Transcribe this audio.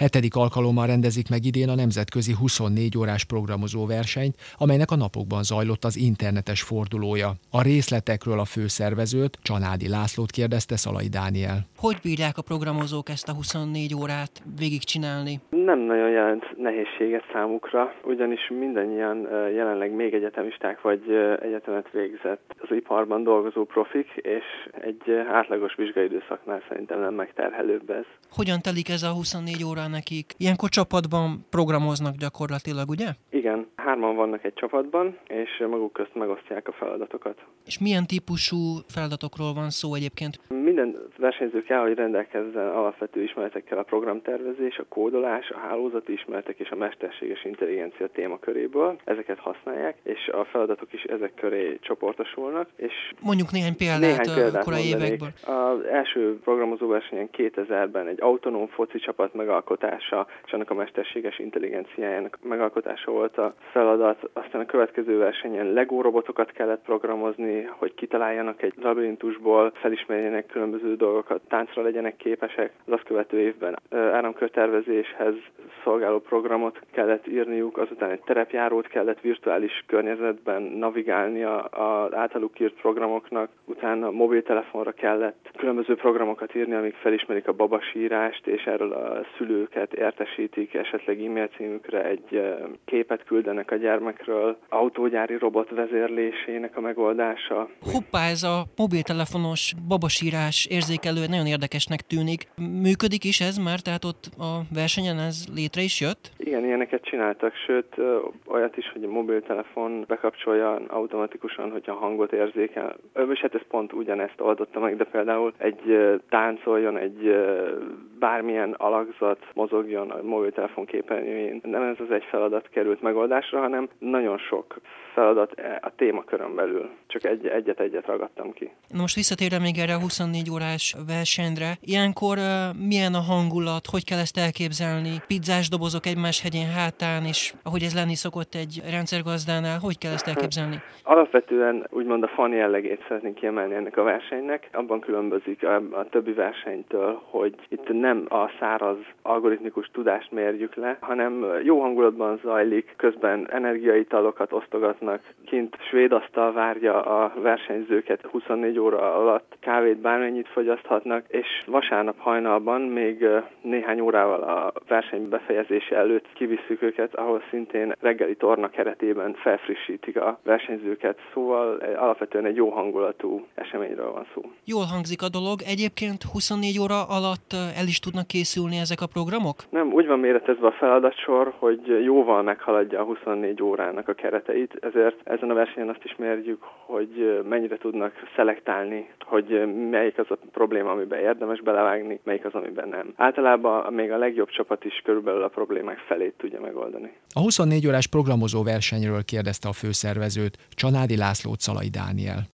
Hetedik alkalommal rendezik meg idén a nemzetközi 24 órás programozó versenyt, amelynek a napokban zajlott az internetes fordulója. A részletekről a főszervezőt, Csanádi Lászlót kérdezte Szalai Dániel. Hogy bírják a programozók ezt a 24 órát végigcsinálni? Nem nagyon jelent nehézséget számukra, ugyanis mindannyian jelenleg még egyetemisták vagy egyetemet végzett az iparban dolgozó profik, és egy átlagos vizsgaidőszaknál szerintem nem megterhelőbb ez. Hogyan telik ez a 24 óra nekik? Ilyenkor csapatban programoznak gyakorlatilag, ugye? Igen, hárman vannak egy csapatban, és maguk közt megosztják a feladatokat. És milyen típusú feladatokról van szó egyébként? Minden versenyző kell, hogy rendelkezzen alapvető ismeretekkel a programtervezés, a kódolás, a hálózati ismeretek és a mesterséges intelligencia témaköréből. Ezeket használják, és a feladatok is ezek köré csoportosulnak. És Mondjuk néhány példát, néhány példát a korai évekből. Az első programozóversenyen 2000-ben egy autonóm foci csapat megalkotása és annak a mesterséges intelligenciájának megalkotása volt a feladat. Aztán a következő versenyen Lego robotokat kellett programozni, hogy kitaláljanak egy labirintusból, felismerjenek különböző dolgokat, táncra legyenek képesek. Az azt követő évben áramkörtervezéshez szolgáló programot kellett írniuk, azután egy terepjárót kellett virtuális környezetben navigálni az általuk írt programoknak, utána mobiltelefonra kellett különböző programokat írni, amik felismerik a babasírást, és erről a szülőket értesítik, esetleg e-mail címükre egy képet küldenek a gyermekről, autógyári robot vezérlésének a megoldása. Hoppá, ez a mobiltelefonos babasírás érzékelő nagyon érdekesnek tűnik. Működik is ez már, tehát ott a versenyen ez létre is jött? Igen, ilyeneket csináltak, sőt olyat is, hogy a mobiltelefon bekapcsolja automatikusan, hogyha hangot érzékel. És hát ez pont ugyanezt oldotta meg, de például egy táncoljon, egy bármilyen alakzat mozogjon a mobiltelefon képernyőjén. Nem ez az egy feladat került megoldásra, hanem nagyon sok feladat a témakörön belül. Csak egy, egyet-egyet ragadtam ki. Na most visszatérve még erre a 24 órás versenyre. Ilyenkor milyen a hangulat, hogy kell ezt elképzelni? Pizzás dobozok egymás hegyén hátán, és ahogy ez lenni szokott egy rendszergazdánál, hogy kell ezt elképzelni? Alapvetően úgymond a fan jellegét szeretnénk kiemelni ennek a versenynek. Abban különbözik a, többi versenytől, hogy itt nem a száraz algoritmikus tudást mérjük le, hanem jó hangulatban zajlik, közben energiaitalokat osztogatnak, kint svéd asztal várja a versenyzőket 24 óra alatt, kávét bármennyit fogyaszthatnak, és vasárnap hajnalban még néhány órával a verseny befejezése előtt kivisszük őket, ahol szintén reggeli torna keretében felfrissítik a versenyzőket, szóval alapvetően egy jó hangulatú eseményről van szó. Jól hangzik a dolog. Egyébként 24 óra alatt el is tudnak készülni ezek a programok? Nem, úgy van méretezve a feladatsor, hogy jóval meghaladja a 24 órának a kereteit, ezért ezen a versenyen azt is mérjük, hogy mennyire tudnak szelektálni, hogy melyik az a probléma, amiben érdemes belevágni, melyik az, amiben nem. Általában még a legjobb csapat is körülbelül a problémák felét tudja megoldani. A 24 órás programozó versenyről kérdezte a főszervezőt Csanádi László Szalai Dániel.